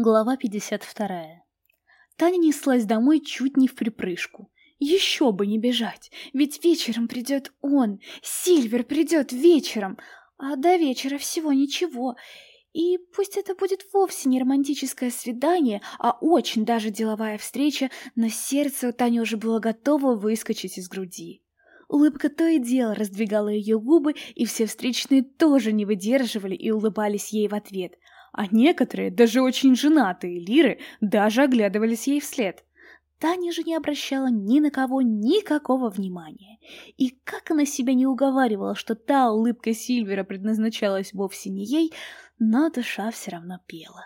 Глава 52. Таня неслась домой чуть не в припрыжку. Еще бы не бежать, ведь вечером придет он, Сильвер придет вечером, а до вечера всего ничего. И пусть это будет вовсе не романтическое свидание, а очень даже деловая встреча, но сердце у Тани уже было готово выскочить из груди. Улыбка то и дело раздвигала ее губы, и все встречные тоже не выдерживали и улыбались ей в ответ – а некоторые, даже очень женатые лиры, даже оглядывались ей вслед. Таня же не обращала ни на кого никакого внимания. И как она себя не уговаривала, что та улыбка Сильвера предназначалась вовсе не ей, но душа все равно пела.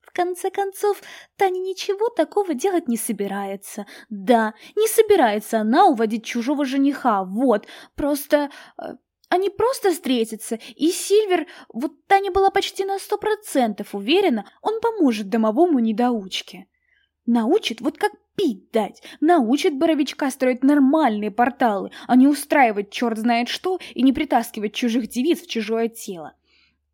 В конце концов, Таня ничего такого делать не собирается. Да, не собирается она уводить чужого жениха, вот, просто э, они просто встретятся, и Сильвер, вот Таня была почти на сто процентов уверена, он поможет домовому недоучке. Научит вот как пить дать, научит Боровичка строить нормальные порталы, а не устраивать черт знает что и не притаскивать чужих девиц в чужое тело.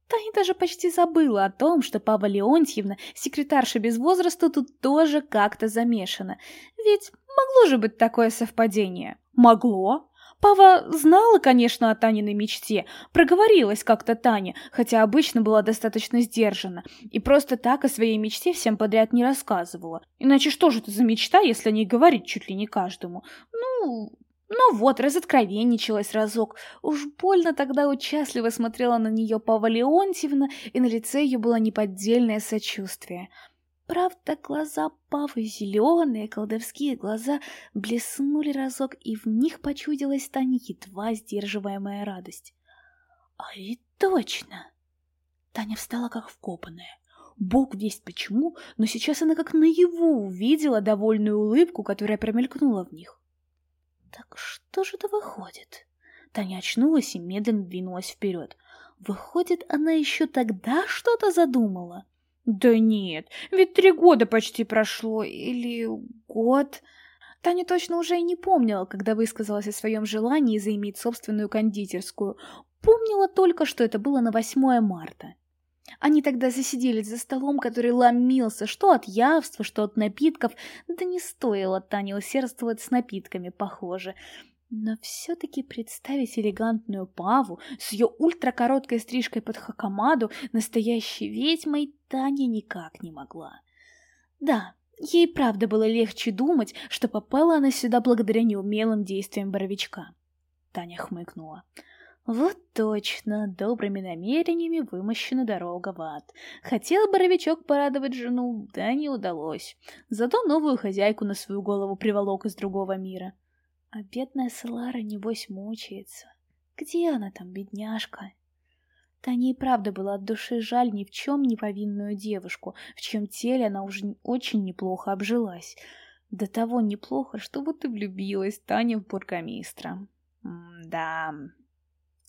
Таня даже почти забыла о том, что Пава Леонтьевна, секретарша без возраста, тут тоже как-то замешана. Ведь могло же быть такое совпадение. Могло. Пава знала, конечно, о Таниной мечте, проговорилась как-то Таня, хотя обычно была достаточно сдержана, и просто так о своей мечте всем подряд не рассказывала. Иначе что же это за мечта, если о ней говорить чуть ли не каждому? Ну, ну вот, разоткровенничалась разок. Уж больно тогда участливо смотрела на нее Пава Леонтьевна, и на лице ее было неподдельное сочувствие — Правда, глаза Павы зеленые, колдовские глаза блеснули разок, и в них почудилась Тане едва сдерживаемая радость. А ведь точно! Таня встала как вкопанная. Бог весть почему, но сейчас она как наяву увидела довольную улыбку, которая промелькнула в них. Так что же это выходит? Таня очнулась и медленно двинулась вперед. Выходит, она еще тогда что-то задумала? Да нет, ведь три года почти прошло, или год. Таня точно уже и не помнила, когда высказалась о своем желании заиметь собственную кондитерскую. Помнила только, что это было на 8 марта. Они тогда засиделись за столом, который ломился, что от явства, что от напитков, да не стоило Тане усердствовать с напитками, похоже. Но все-таки представить элегантную Паву с ее ультракороткой стрижкой под хакамаду настоящей ведьмой Таня никак не могла. Да, ей правда было легче думать, что попала она сюда благодаря неумелым действиям Боровичка. Таня хмыкнула. Вот точно, добрыми намерениями вымощена дорога в ад. Хотел Боровичок порадовать жену, да не удалось. Зато новую хозяйку на свою голову приволок из другого мира. А бедная Селара, небось, мучается. Где она там, бедняжка? Тане и правда было от души жаль ни в чем не повинную девушку, в чьем теле она уже очень неплохо обжилась. До того неплохо, что вот и влюбилась Таня в бургомистра. да.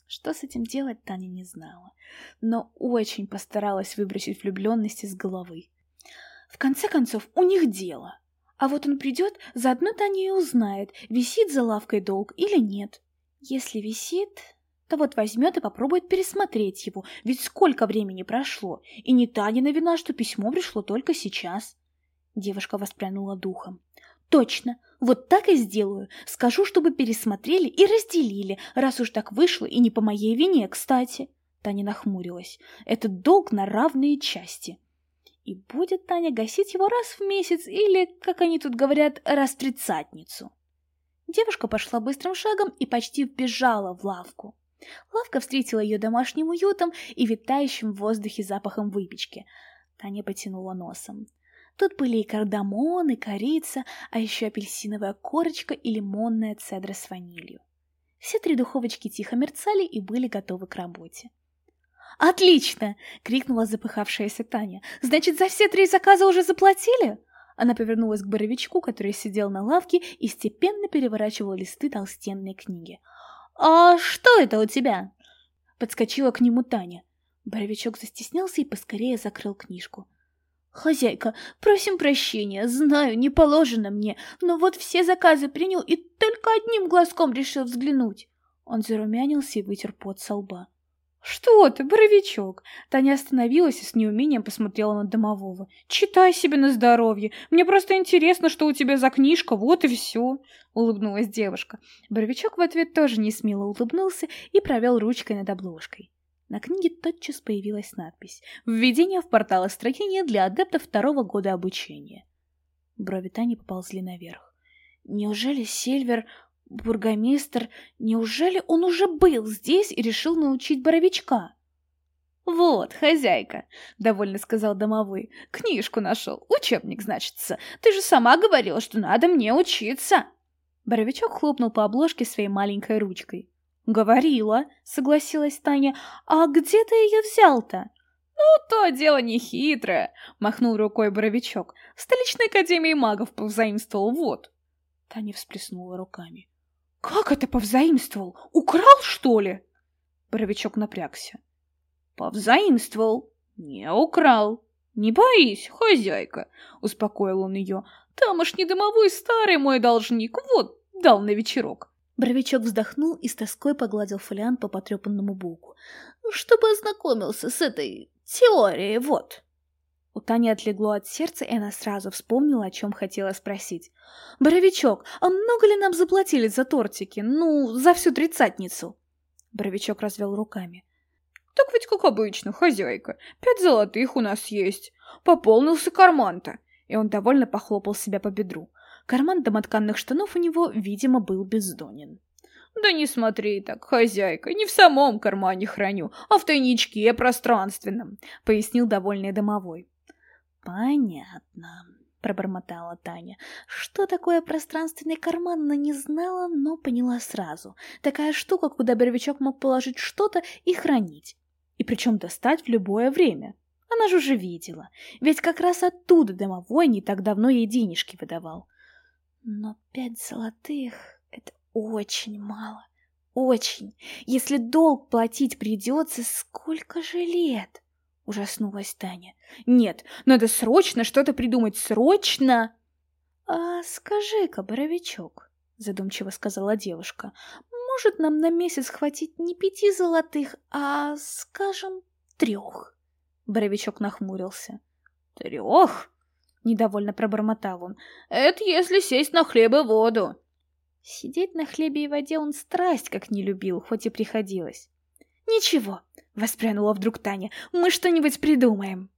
Что с этим делать, Таня не знала, но очень постаралась выбросить влюбленность из головы. В конце концов, у них дело. А вот он придет, заодно Таня и узнает, висит за лавкой долг или нет. Если висит, то вот возьмет и попробует пересмотреть его, ведь сколько времени прошло, и не Танина вина, что письмо пришло только сейчас. Девушка воспрянула духом. Точно, вот так и сделаю. Скажу, чтобы пересмотрели и разделили, раз уж так вышло и не по моей вине, кстати. Таня нахмурилась. Этот долг на равные части. И будет Таня гасить его раз в месяц или, как они тут говорят, раз в тридцатницу. Девушка пошла быстрым шагом и почти вбежала в лавку. Лавка встретила ее домашним уютом и витающим в воздухе запахом выпечки. Таня потянула носом. Тут были и кардамон, и корица, а еще апельсиновая корочка и лимонная цедра с ванилью. Все три духовочки тихо мерцали и были готовы к работе. «Отлично!» — крикнула запыхавшаяся Таня. «Значит, за все три заказа уже заплатили?» Она повернулась к Боровичку, который сидел на лавке и степенно переворачивал листы толстенной книги. «А что это у тебя?» Подскочила к нему Таня. Боровичок застеснялся и поскорее закрыл книжку. «Хозяйка, просим прощения, знаю, не положено мне, но вот все заказы принял и только одним глазком решил взглянуть». Он зарумянился и вытер пот со лба. «Что ты, боровичок?» Таня остановилась и с неумением посмотрела на домового. «Читай себе на здоровье. Мне просто интересно, что у тебя за книжка, вот и все», — улыбнулась девушка. Боровичок в ответ тоже не смело улыбнулся и провел ручкой над обложкой. На книге тотчас появилась надпись «Введение в портал строения для адептов второго года обучения». Брови Тани поползли наверх. Неужели Сильвер бургомистр, неужели он уже был здесь и решил научить боровичка? «Вот, хозяйка», — довольно сказал домовой, — «книжку нашел, учебник, значится. Ты же сама говорила, что надо мне учиться». Боровичок хлопнул по обложке своей маленькой ручкой. «Говорила», — согласилась Таня, — «а где ты ее взял-то?» «Ну, то дело не хитрое», — махнул рукой Боровичок. «Столичной академии магов повзаимствовал, вот». Таня всплеснула руками. «Как это повзаимствовал? Украл, что ли?» Боровичок напрягся. «Повзаимствовал, не украл. Не боись, хозяйка», — успокоил он ее. «Тамошний домовой старый мой должник, вот, дал на вечерок». Боровичок вздохнул и с тоской погладил фолиант по потрепанному боку. «Чтобы ознакомился с этой теорией, вот». У Тани отлегло от сердца, и она сразу вспомнила, о чем хотела спросить. «Боровичок, а много ли нам заплатили за тортики? Ну, за всю тридцатницу?» Боровичок развел руками. «Так ведь как обычно, хозяйка. Пять золотых у нас есть. Пополнился карман-то». И он довольно похлопал себя по бедру. Карман домотканных штанов у него, видимо, был бездонен. «Да не смотри так, хозяйка, не в самом кармане храню, а в тайничке пространственном», — пояснил довольный домовой. «Понятно», — пробормотала Таня. Что такое пространственный карман, она не знала, но поняла сразу. Такая штука, куда Бервичок мог положить что-то и хранить. И причем достать в любое время. Она же уже видела. Ведь как раз оттуда домовой не так давно ей денежки выдавал. Но пять золотых — это очень мало. Очень. Если долг платить придется, сколько же лет? — ужаснулась Таня. «Нет, надо срочно что-то придумать, срочно!» «А скажи-ка, Боровичок», — задумчиво сказала девушка, «может нам на месяц хватить не пяти золотых, а, скажем, трех?» Боровичок нахмурился. «Трех?» — недовольно пробормотал он. «Это если сесть на хлеб и воду». Сидеть на хлебе и воде он страсть как не любил, хоть и приходилось. «Ничего, — воспрянула вдруг Таня. «Мы что-нибудь придумаем».